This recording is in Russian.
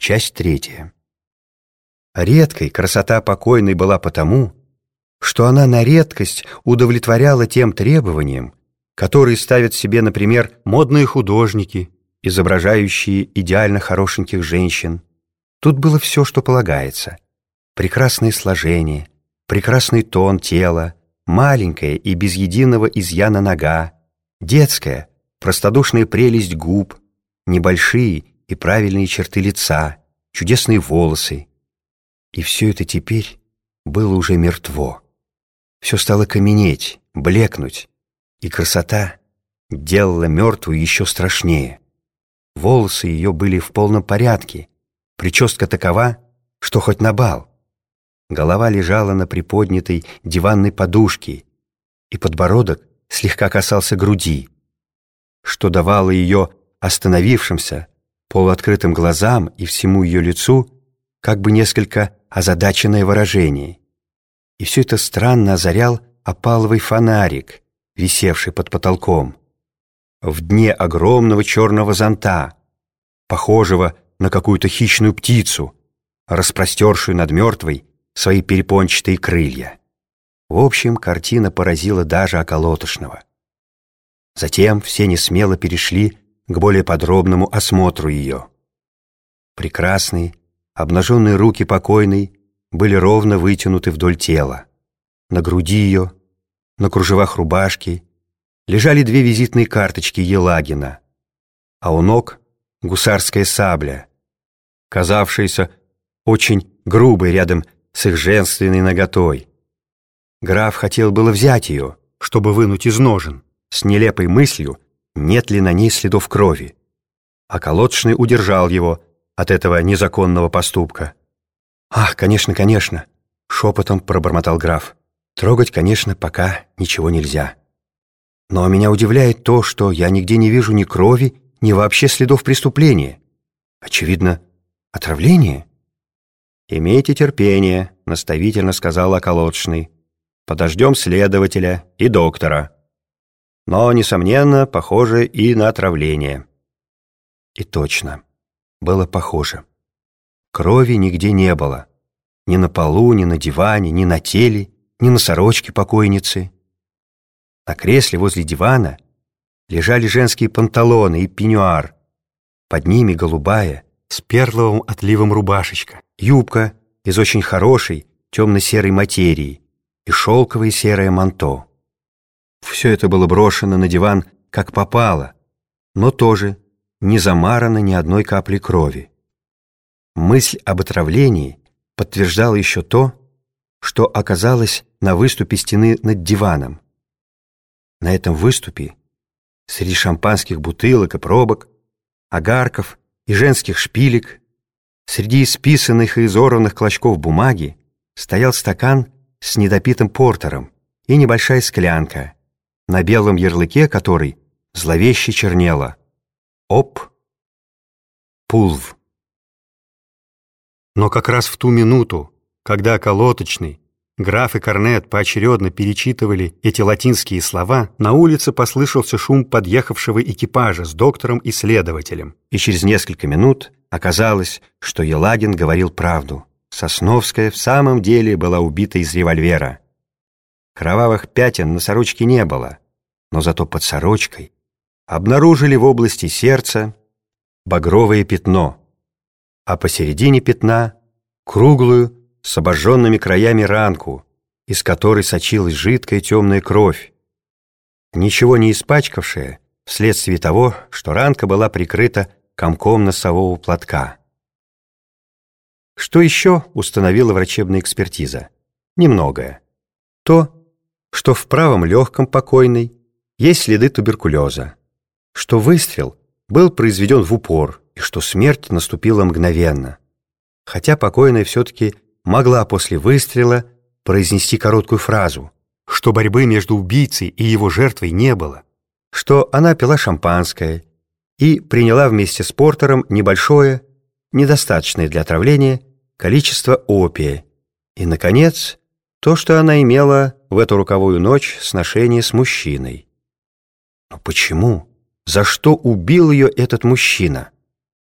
Часть третья. Редкой красота покойной была потому, что она на редкость удовлетворяла тем требованиям, которые ставят себе, например, модные художники, изображающие идеально хорошеньких женщин. Тут было все, что полагается. Прекрасное сложение, прекрасный тон тела, маленькая и без единого изъяна нога, детская, простодушная прелесть губ, небольшие и правильные черты лица, чудесные волосы. И все это теперь было уже мертво. Все стало каменеть, блекнуть, и красота делала мертвую еще страшнее. Волосы ее были в полном порядке, прическа такова, что хоть на бал. Голова лежала на приподнятой диванной подушке, и подбородок слегка касался груди, что давало ее остановившимся, полуоткрытым глазам и всему ее лицу как бы несколько озадаченное выражение. И все это странно озарял опаловый фонарик, висевший под потолком. В дне огромного черного зонта, похожего на какую-то хищную птицу, распростершую над мертвой свои перепончатые крылья. В общем, картина поразила даже околотошного. Затем все несмело перешли к более подробному осмотру ее. Прекрасные, обнаженные руки покойной были ровно вытянуты вдоль тела. На груди ее, на кружевах рубашки, лежали две визитные карточки Елагина, а у ног гусарская сабля, казавшаяся очень грубой рядом с их женственной наготой. Граф хотел было взять ее, чтобы вынуть из ножен, с нелепой мыслью, нет ли на ней следов крови. А колодочный удержал его от этого незаконного поступка. «Ах, конечно, конечно!» — шепотом пробормотал граф. «Трогать, конечно, пока ничего нельзя. Но меня удивляет то, что я нигде не вижу ни крови, ни вообще следов преступления. Очевидно, отравление?» «Имейте терпение», — наставительно сказал околоточный. «Подождем следователя и доктора» но, несомненно, похоже и на отравление. И точно, было похоже. Крови нигде не было. Ни на полу, ни на диване, ни на теле, ни на сорочке покойницы. На кресле возле дивана лежали женские панталоны и пеньюар. Под ними голубая, с перловым отливом рубашечка, юбка из очень хорошей темно-серой материи и шелковое серое манто. Все это было брошено на диван, как попало, но тоже не замарано ни одной капли крови. Мысль об отравлении подтверждала еще то, что оказалось на выступе стены над диваном. На этом выступе, среди шампанских бутылок и пробок, огарков и женских шпилек, среди исписанных и изорванных клочков бумаги, стоял стакан с недопитым портером и небольшая склянка — на белом ярлыке которой зловеще чернело «Оп! Пулв!». Но как раз в ту минуту, когда колоточный, граф и корнет поочередно перечитывали эти латинские слова, на улице послышался шум подъехавшего экипажа с доктором и следователем. И через несколько минут оказалось, что Елагин говорил правду. Сосновская в самом деле была убита из револьвера. Кровавых пятен на сорочке не было, но зато под сорочкой обнаружили в области сердца багровое пятно, а посередине пятна круглую с обожженными краями ранку, из которой сочилась жидкая темная кровь, ничего не испачкавшая вследствие того, что ранка была прикрыта комком носового платка. Что еще установила врачебная экспертиза? Немногое. То, что в правом легком покойной есть следы туберкулеза, что выстрел был произведен в упор и что смерть наступила мгновенно. Хотя покойная все-таки могла после выстрела произнести короткую фразу, что борьбы между убийцей и его жертвой не было, что она пила шампанское и приняла вместе с портером небольшое, недостаточное для отравления, количество опия, и, наконец, то, что она имела в эту руковую ночь сношение с мужчиной. Но почему? За что убил ее этот мужчина?